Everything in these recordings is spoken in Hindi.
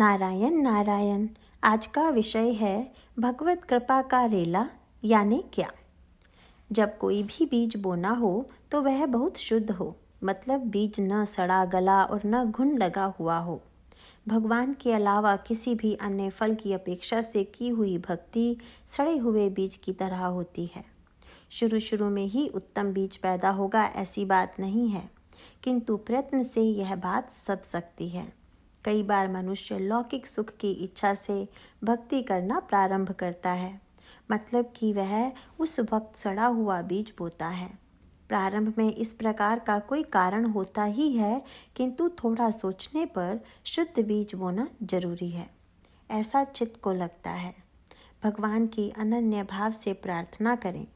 नारायण नारायण। आज का विषय है भगवत कृपा का रेला, यानी क्या? जब कोई भी बीज बोना हो तो वह बहुत शुद्ध हो मतलब बीज न सड़ा गला और न घुन लगा हुआ हो। भगवान के अलावा किसी भी अन्य फल की अपेक्षा से की हुई भक्ति सड़े हुए बीज की तरह होती है। शुरू शुरू में ही उत्तम बीज पैदा होगा ऐसी बात नहीं है, किंतु प्रयत्न से यह बात सत सकती है। कई बार मनुष्य लौकिक सुख की इच्छा से भक्ति करना प्रारंभ करता है। मतलब कि वह उस वक्त सड़ा हुआ बीज बोता है। प्रारंभ में इस प्रकार का कोई कारण होता ही है, किंतु थोड़ा सोचने पर शुद्ध बीज बोना ज़रूरी है। ऐसा चित्त को लगता है। भगवान की अनन्य भाव से प्रार्थना करें।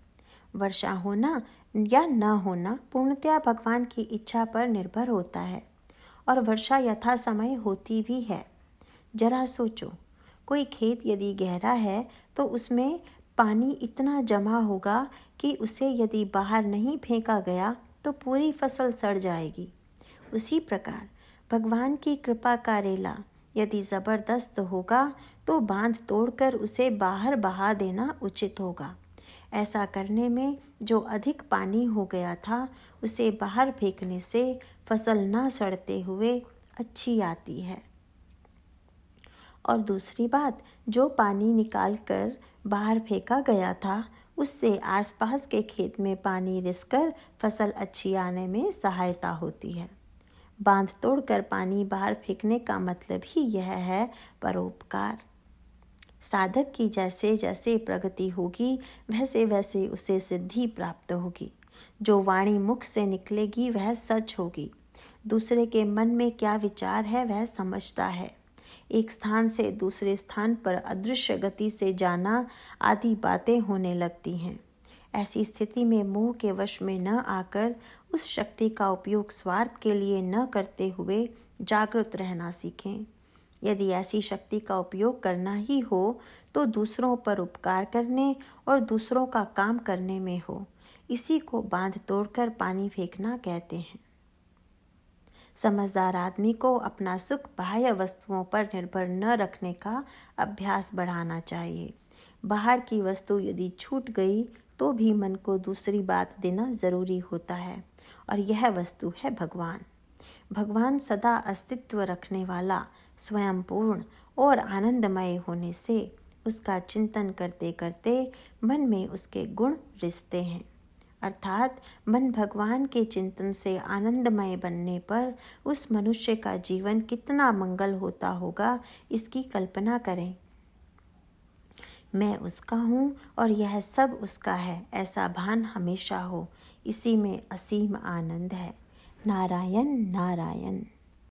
वर्षा होना या न होना पूर्णतया भगवान की इच्छा पर निर्भर होता है। और वर्षा यथा समय होती भी है। जरा सोचो, कोई खेत यदि गहरा है तो उसमें पानी इतना जमा होगा कि उसे यदि बाहर नहीं फेंका गया तो पूरी फ़सल सड़ जाएगी। उसी प्रकार, भगवान की कृपा का रेला यदि ज़बरदस्त होगा तो बाँध तोड़कर उसे बाहर बहा देना उचित होगा। ऐसा करने में जो अधिक पानी हो गया था, उसे बाहर फेंकने से फ़सल ना सड़ते हुए अच्छी आती है। और दूसरी बात, जो पानी निकाल कर बाहर फेंका गया था, उससे आसपास के खेत में पानी रिसकर फ़सल अच्छी आने में सहायता होती है। बाँध तोड़कर पानी बाहर फेंकने का मतलब ही यह है परोपकार। साधक की जैसे जैसे प्रगति होगी, वैसे वैसे उसे सिद्धि प्राप्त होगी। जो वाणी मुख से निकलेगी, वह सच होगी। दूसरे के मन में क्या विचार है, वह समझता है। एक स्थान से दूसरे स्थान पर अदृश्य गति से जाना आदि बातें होने लगती हैं। ऐसी स्थिति में मोह के वश में न आकर, उस शक्ति का उपयोग स्वार्थ के लिए न करते हुए जागृत रहना सीखें। यदि ऐसी शक्ति का उपयोग करना ही हो तो दूसरों पर उपकार करने और दूसरों का काम करने में हो। इसी को बाँध तोड़कर पानी फेंकना कहते हैं। समझदार आदमी को अपना सुख बाह्य वस्तुओं पर निर्भर न रखने का अभ्यास बढ़ाना चाहिए। बाहर की वस्तु यदि छूट गई तो भी मन को दूसरी बात देना ज़रूरी होता है, और यह वस्तु है भगवान। भगवान सदा अस्तित्व रखने वाला स्वयं पूर्ण और आनंदमय होने से उसका चिंतन करते करते मन में उसके गुण रिश्ते हैं। अर्थात मन भगवान के चिंतन से आनंदमय बनने पर उस मनुष्य का जीवन कितना मंगल होता होगा, इसकी कल्पना करें। मैं उसका हूँ और यह सब उसका है, ऐसा भान हमेशा हो। इसी में असीम आनंद है। नारायण नारायण।